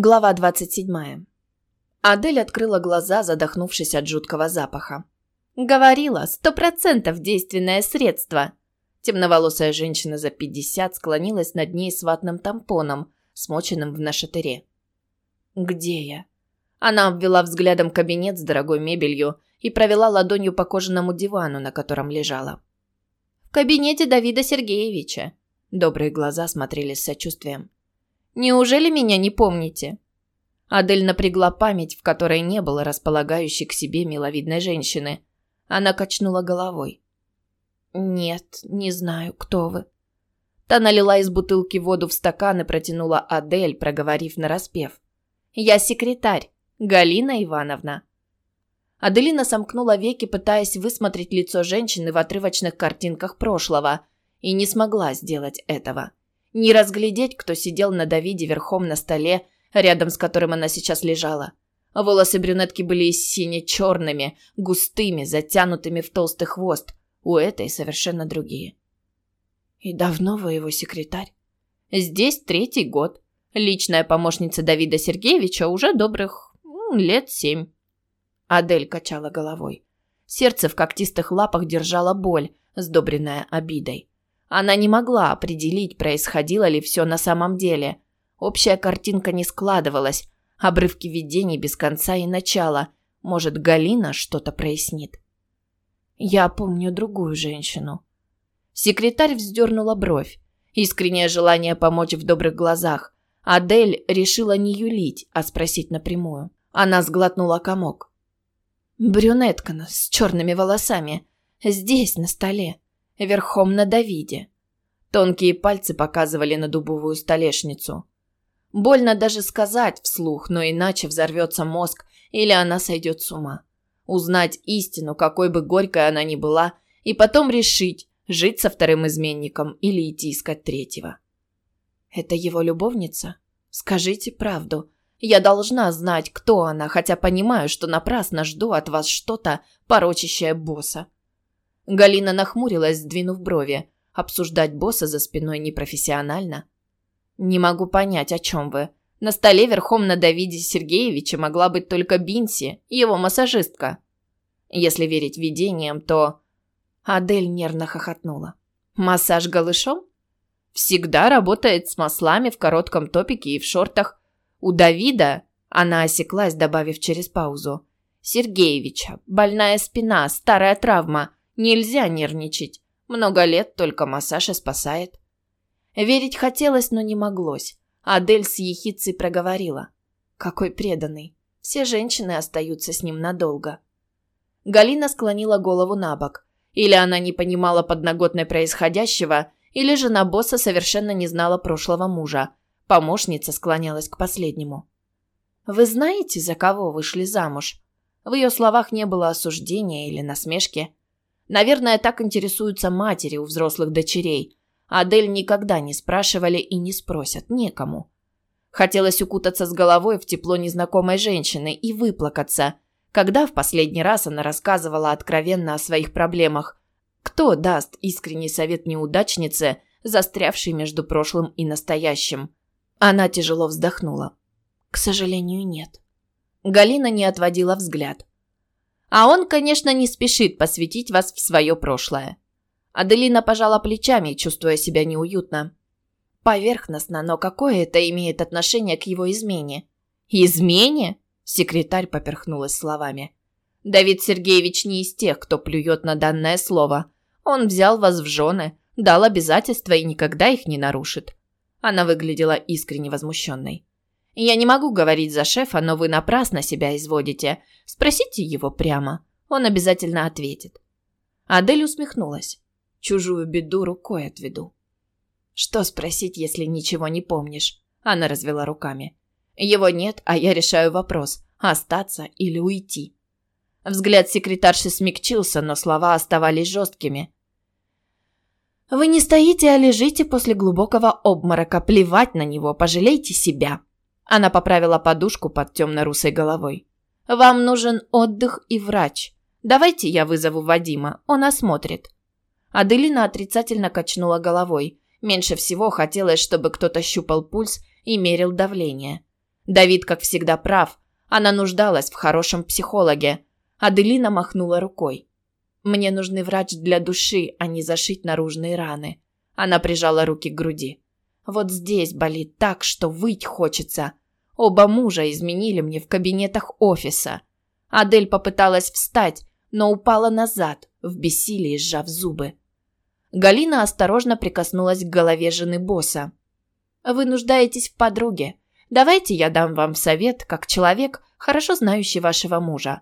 Глава 27. Адель открыла глаза, задохнувшись от жуткого запаха. «Говорила, сто процентов действенное средство!» Темноволосая женщина за пятьдесят склонилась над ней с ватным тампоном, смоченным в нашатыре. «Где я?» Она обвела взглядом кабинет с дорогой мебелью и провела ладонью по кожаному дивану, на котором лежала. «В кабинете Давида Сергеевича». Добрые глаза смотрели с сочувствием. Неужели меня не помните?» Адель напрягла память, в которой не было располагающей к себе миловидной женщины. Она качнула головой. «Нет, не знаю, кто вы». Та налила из бутылки воду в стакан и протянула Адель, проговорив нараспев. «Я секретарь, Галина Ивановна». Аделина сомкнула веки, пытаясь высмотреть лицо женщины в отрывочных картинках прошлого, и не смогла сделать этого. Не разглядеть, кто сидел на Давиде верхом на столе, рядом с которым она сейчас лежала. Волосы брюнетки были сине-черными, густыми, затянутыми в толстый хвост. У этой совершенно другие. «И давно вы его секретарь?» «Здесь третий год. Личная помощница Давида Сергеевича уже добрых лет семь». Адель качала головой. Сердце в когтистых лапах держало боль, сдобренная обидой. Она не могла определить, происходило ли все на самом деле. Общая картинка не складывалась. Обрывки видений без конца и начала. Может, Галина что-то прояснит. Я помню другую женщину. Секретарь вздернула бровь. Искреннее желание помочь в добрых глазах. Адель решила не юлить, а спросить напрямую. Она сглотнула комок. Брюнетка с черными волосами. Здесь, на столе верхом на Давиде. Тонкие пальцы показывали на дубовую столешницу. Больно даже сказать вслух, но иначе взорвется мозг или она сойдет с ума. Узнать истину, какой бы горькой она ни была, и потом решить, жить со вторым изменником или идти искать третьего. Это его любовница? Скажите правду. Я должна знать, кто она, хотя понимаю, что напрасно жду от вас что-то, порочащее босса. Галина нахмурилась, сдвинув брови. Обсуждать босса за спиной непрофессионально. «Не могу понять, о чем вы. На столе верхом на Давиде Сергеевиче могла быть только Бинси, его массажистка. Если верить видениям, то...» Адель нервно хохотнула. «Массаж голышом?» «Всегда работает с маслами в коротком топике и в шортах. У Давида...» Она осеклась, добавив через паузу. «Сергеевича. Больная спина, старая травма. Нельзя нервничать. Много лет только массаж и спасает. Верить хотелось, но не моглось. Адель с ехицей проговорила. Какой преданный. Все женщины остаются с ним надолго. Галина склонила голову на бок. Или она не понимала подноготной происходящего, или жена босса совершенно не знала прошлого мужа. Помощница склонялась к последнему. «Вы знаете, за кого вышли замуж?» В ее словах не было осуждения или насмешки. Наверное, так интересуются матери у взрослых дочерей. Адель никогда не спрашивали и не спросят, некому. Хотелось укутаться с головой в тепло незнакомой женщины и выплакаться. Когда в последний раз она рассказывала откровенно о своих проблемах? Кто даст искренний совет неудачнице, застрявшей между прошлым и настоящим? Она тяжело вздохнула. К сожалению, нет. Галина не отводила взгляд. А он, конечно, не спешит посвятить вас в свое прошлое. Аделина пожала плечами, чувствуя себя неуютно. Поверхностно, но какое это имеет отношение к его измене? Измене? Секретарь поперхнулась словами. Давид Сергеевич не из тех, кто плюет на данное слово. Он взял вас в жены, дал обязательства и никогда их не нарушит. Она выглядела искренне возмущенной. Я не могу говорить за шефа, но вы напрасно себя изводите. Спросите его прямо. Он обязательно ответит. Адель усмехнулась. Чужую беду рукой отведу. Что спросить, если ничего не помнишь? Она развела руками. Его нет, а я решаю вопрос, остаться или уйти. Взгляд секретарши смягчился, но слова оставались жесткими. «Вы не стоите, а лежите после глубокого обморока. Плевать на него, пожалейте себя. Она поправила подушку под темно-русой головой. «Вам нужен отдых и врач. Давайте я вызову Вадима, он осмотрит». Аделина отрицательно качнула головой. Меньше всего хотелось, чтобы кто-то щупал пульс и мерил давление. Давид, как всегда, прав. Она нуждалась в хорошем психологе. Аделина махнула рукой. «Мне нужный врач для души, а не зашить наружные раны». Она прижала руки к груди. «Вот здесь болит так, что выть хочется. Оба мужа изменили мне в кабинетах офиса». Адель попыталась встать, но упала назад, в бессилии сжав зубы. Галина осторожно прикоснулась к голове жены босса. «Вы нуждаетесь в подруге. Давайте я дам вам совет, как человек, хорошо знающий вашего мужа».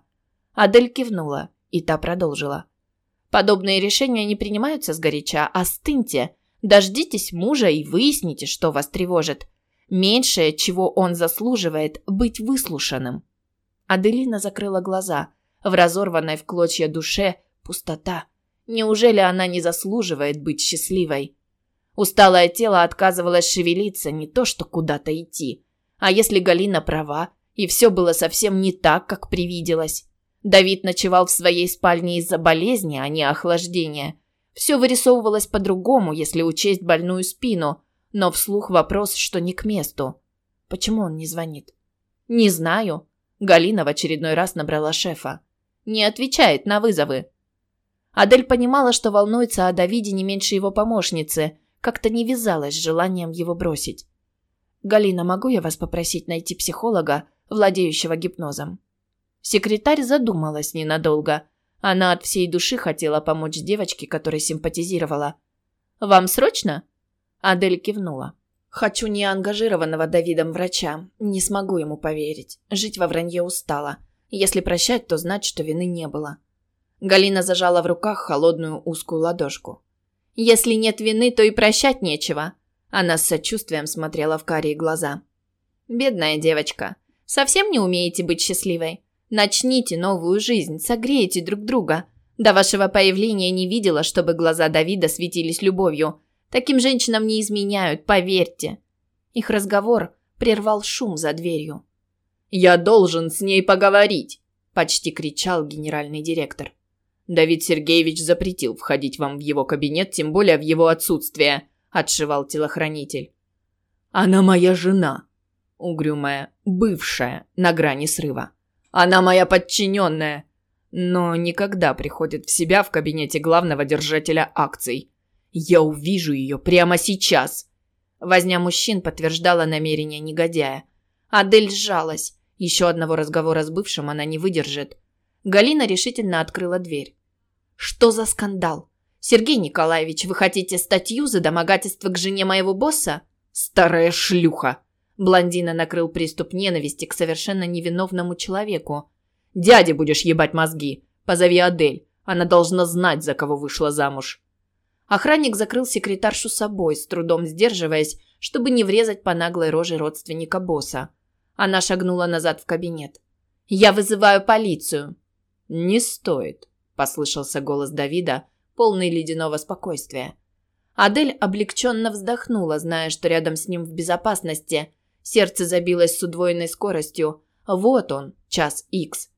Адель кивнула, и та продолжила. «Подобные решения не принимаются сгоряча, а стыньте. Дождитесь мужа и выясните, что вас тревожит. Меньшее, чего он заслуживает, быть выслушанным». Аделина закрыла глаза. В разорванной в клочья душе пустота. Неужели она не заслуживает быть счастливой? Усталое тело отказывалось шевелиться, не то что куда-то идти. А если Галина права, и все было совсем не так, как привиделось? Давид ночевал в своей спальне из-за болезни, а не охлаждения. Все вырисовывалось по-другому, если учесть больную спину, но вслух вопрос, что не к месту. Почему он не звонит? Не знаю. Галина в очередной раз набрала шефа. Не отвечает на вызовы. Адель понимала, что волнуется о Давиде не меньше его помощницы, как-то не вязалась с желанием его бросить. «Галина, могу я вас попросить найти психолога, владеющего гипнозом?» Секретарь задумалась ненадолго. Она от всей души хотела помочь девочке, которой симпатизировала. «Вам срочно?» Адель кивнула. «Хочу неангажированного Давидом врача. Не смогу ему поверить. Жить во вранье устала. Если прощать, то знать, что вины не было». Галина зажала в руках холодную узкую ладошку. «Если нет вины, то и прощать нечего». Она с сочувствием смотрела в карие глаза. «Бедная девочка. Совсем не умеете быть счастливой? Начните новую жизнь, согрейте друг друга. До вашего появления не видела, чтобы глаза Давида светились любовью. Таким женщинам не изменяют, поверьте». Их разговор прервал шум за дверью. «Я должен с ней поговорить!» – почти кричал генеральный директор. Давид Сергеевич запретил входить вам в его кабинет, тем более в его отсутствие, отшивал телохранитель. Она моя жена, угрюмая, бывшая, на грани срыва. Она моя подчиненная, но никогда приходит в себя в кабинете главного держателя акций. Я увижу ее прямо сейчас. Возня мужчин подтверждала намерение негодяя. Адель сжалась. Еще одного разговора с бывшим она не выдержит. Галина решительно открыла дверь. «Что за скандал? Сергей Николаевич, вы хотите статью за домогательство к жене моего босса?» «Старая шлюха!» Блондина накрыл приступ ненависти к совершенно невиновному человеку. «Дяде будешь ебать мозги. Позови Адель. Она должна знать, за кого вышла замуж». Охранник закрыл секретаршу собой, с трудом сдерживаясь, чтобы не врезать по наглой роже родственника босса. Она шагнула назад в кабинет. «Я вызываю полицию!» «Не стоит», – послышался голос Давида, полный ледяного спокойствия. Адель облегченно вздохнула, зная, что рядом с ним в безопасности. Сердце забилось с удвоенной скоростью. Вот он, час икс.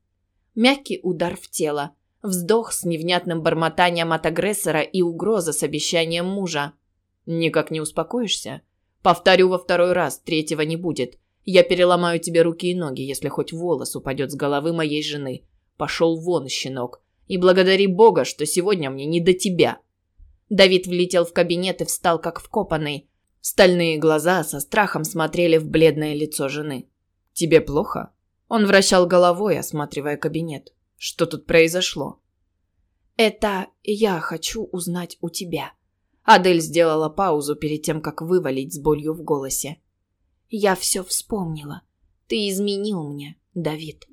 Мягкий удар в тело. Вздох с невнятным бормотанием от агрессора и угроза с обещанием мужа. «Никак не успокоишься?» «Повторю во второй раз, третьего не будет. Я переломаю тебе руки и ноги, если хоть волос упадет с головы моей жены. Пошел вон, щенок. И благодари Бога, что сегодня мне не до тебя. Давид влетел в кабинет и встал как вкопанный. Стальные глаза со страхом смотрели в бледное лицо жены. «Тебе плохо?» Он вращал головой, осматривая кабинет. «Что тут произошло?» «Это я хочу узнать у тебя». Адель сделала паузу перед тем, как вывалить с болью в голосе. «Я все вспомнила. Ты изменил мне, Давид».